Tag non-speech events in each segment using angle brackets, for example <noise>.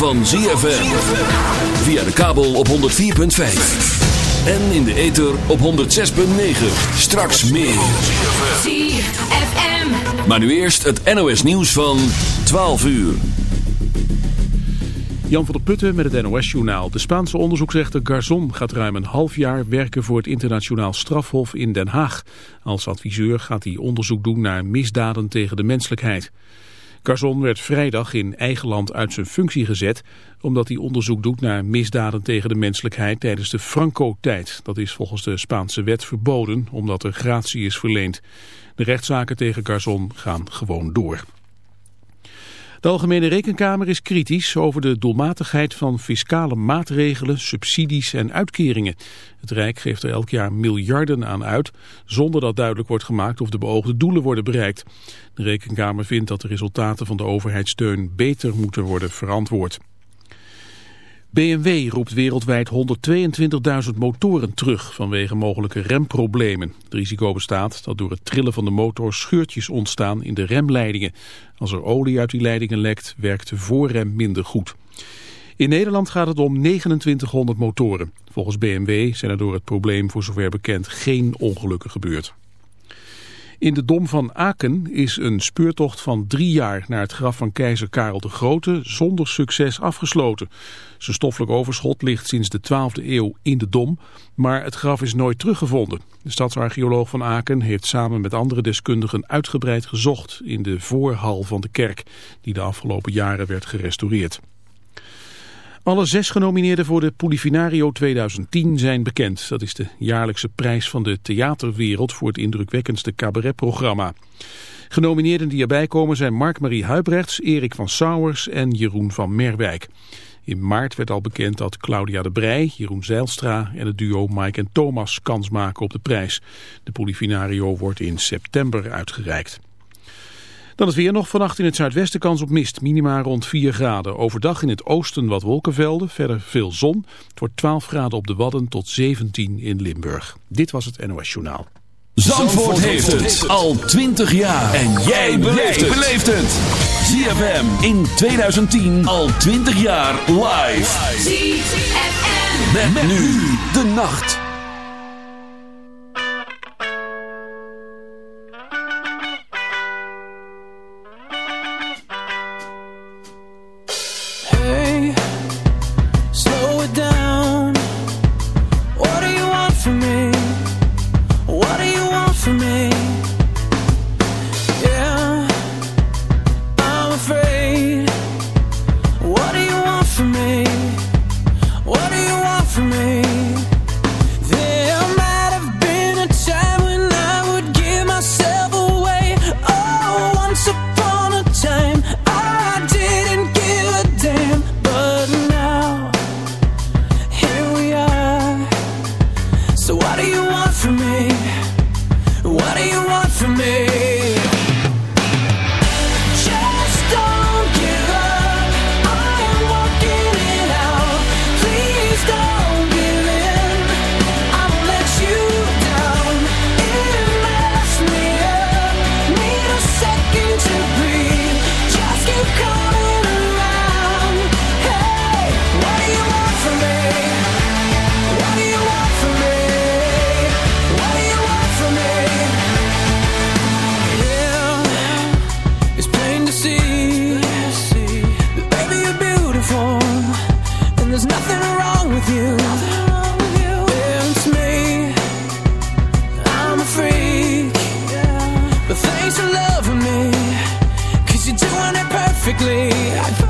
van ZFM. Via de kabel op 104.5. En in de ether op 106.9. Straks meer. ZFM. Maar nu eerst het NOS nieuws van 12 uur. Jan van der Putten met het NOS-journaal. De Spaanse onderzoeksrechter Garzon gaat ruim een half jaar werken voor het internationaal strafhof in Den Haag. Als adviseur gaat hij onderzoek doen naar misdaden tegen de menselijkheid. Garzon werd vrijdag in eigen land uit zijn functie gezet... omdat hij onderzoek doet naar misdaden tegen de menselijkheid tijdens de Franco-tijd. Dat is volgens de Spaanse wet verboden omdat er gratie is verleend. De rechtszaken tegen Garzon gaan gewoon door. De Algemene Rekenkamer is kritisch over de doelmatigheid van fiscale maatregelen, subsidies en uitkeringen. Het Rijk geeft er elk jaar miljarden aan uit, zonder dat duidelijk wordt gemaakt of de beoogde doelen worden bereikt. De Rekenkamer vindt dat de resultaten van de overheidssteun beter moeten worden verantwoord. BMW roept wereldwijd 122.000 motoren terug vanwege mogelijke remproblemen. Het risico bestaat dat door het trillen van de motor scheurtjes ontstaan in de remleidingen. Als er olie uit die leidingen lekt, werkt de voorrem minder goed. In Nederland gaat het om 2900 motoren. Volgens BMW zijn er door het probleem voor zover bekend geen ongelukken gebeurd. In de Dom van Aken is een speurtocht van drie jaar naar het graf van keizer Karel de Grote zonder succes afgesloten. Zijn stoffelijk overschot ligt sinds de 12e eeuw in de Dom, maar het graf is nooit teruggevonden. De stadsarcheoloog van Aken heeft samen met andere deskundigen uitgebreid gezocht in de voorhal van de kerk, die de afgelopen jaren werd gerestaureerd. Alle zes genomineerden voor de Polifinario 2010 zijn bekend. Dat is de jaarlijkse prijs van de theaterwereld voor het indrukwekkendste cabaretprogramma. Genomineerden die erbij komen zijn Mark-Marie Huibrechts, Erik van Sauers en Jeroen van Merwijk. In maart werd al bekend dat Claudia de Brij, Jeroen Zeilstra en het duo Mike en Thomas kans maken op de prijs. De Polifinario wordt in september uitgereikt. Dan is weer nog vannacht in het zuidwesten kans op mist. Minima rond 4 graden. Overdag in het oosten wat wolkenvelden. Verder veel zon. Het wordt 12 graden op de Wadden tot 17 in Limburg. Dit was het NOS Journaal. Zandvoort, heeft het al 20 jaar. En jij beleeft het. ZFM in 2010 al 20 jaar live. ZFM. met nu de nacht. makes love me. Cause you're doing it perfectly.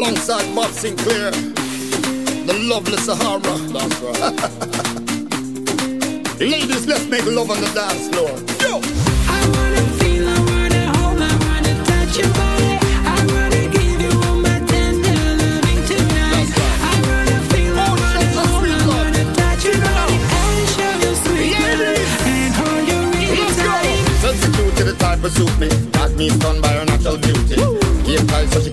alongside Bob Sinclair, the lovely Sahara. That's right. <laughs> Ladies, let's make love on the dance floor. Yo! I wanna feel, I wanna hold, I wanna touch your body. to the type who suit me. Got me stunned by her natural beauty. Woo!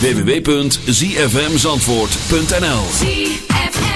www.zfmzandvoort.nl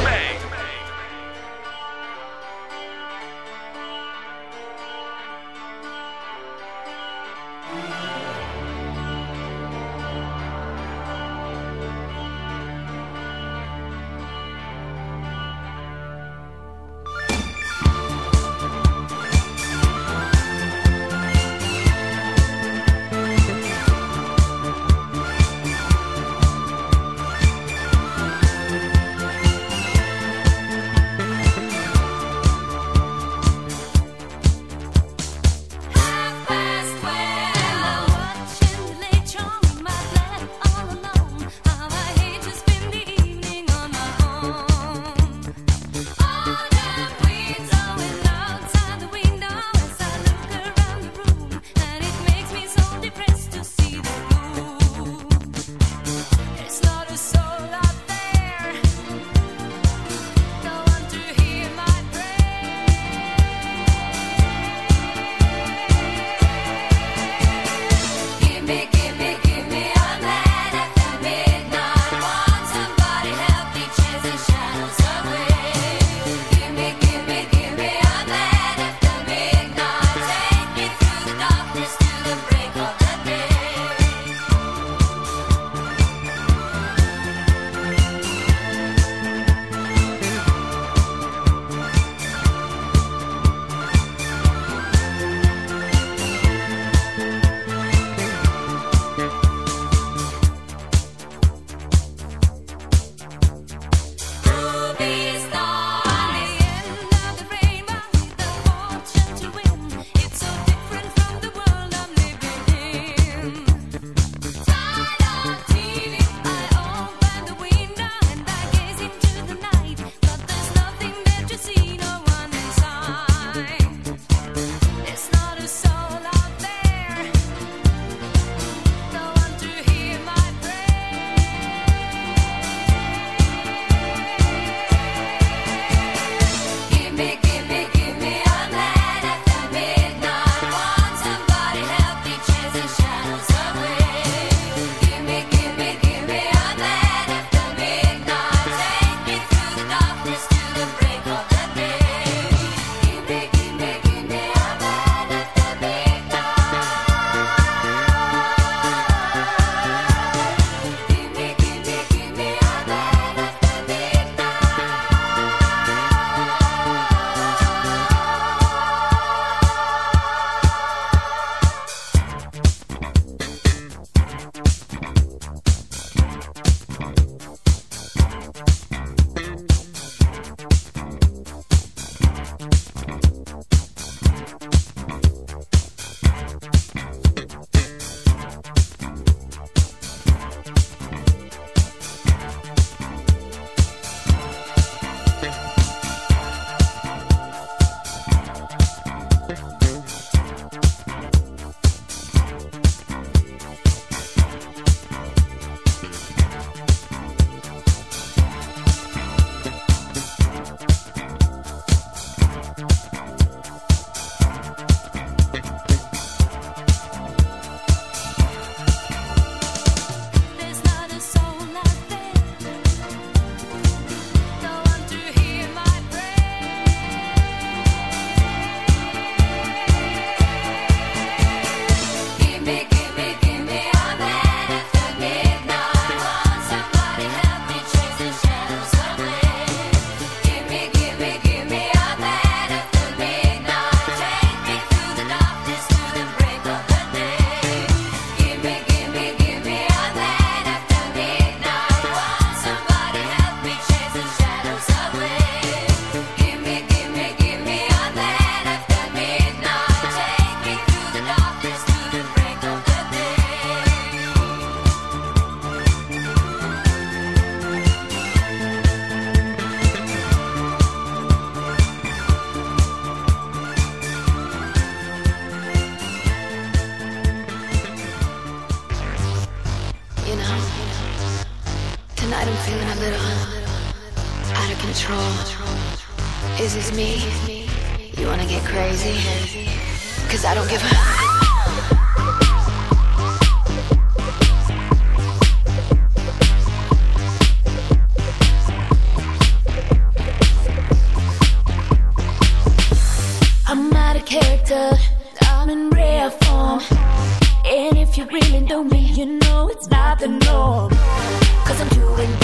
I'm doing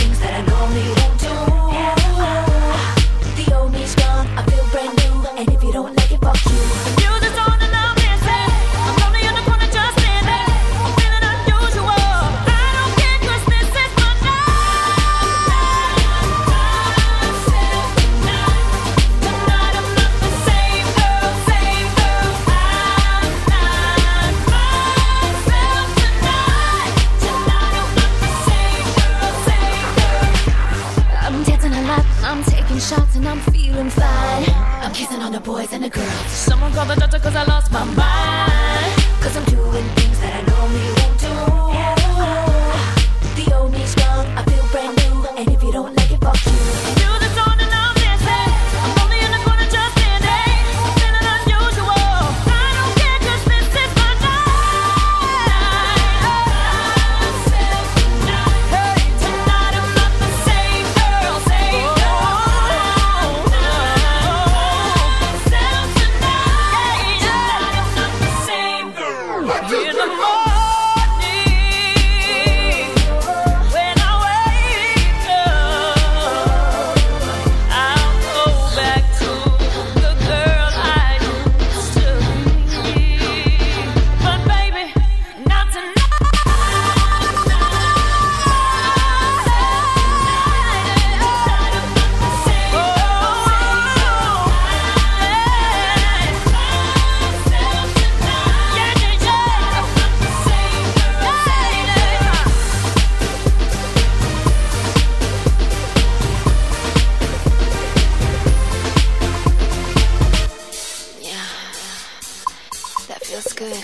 feels good.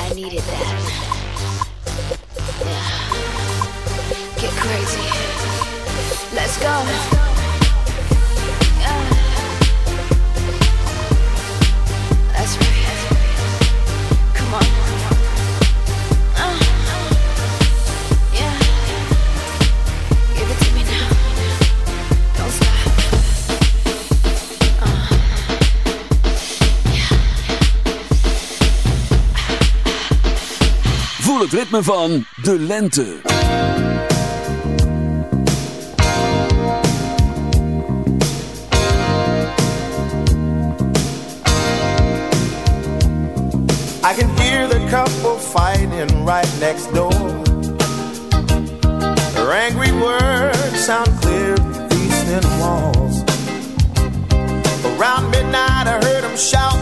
I needed that. Get crazy. Het ritme van de lente. I can hear the couple fighting right next door. Their angry words sound clear through these thin walls. Around midnight, I heard them shout,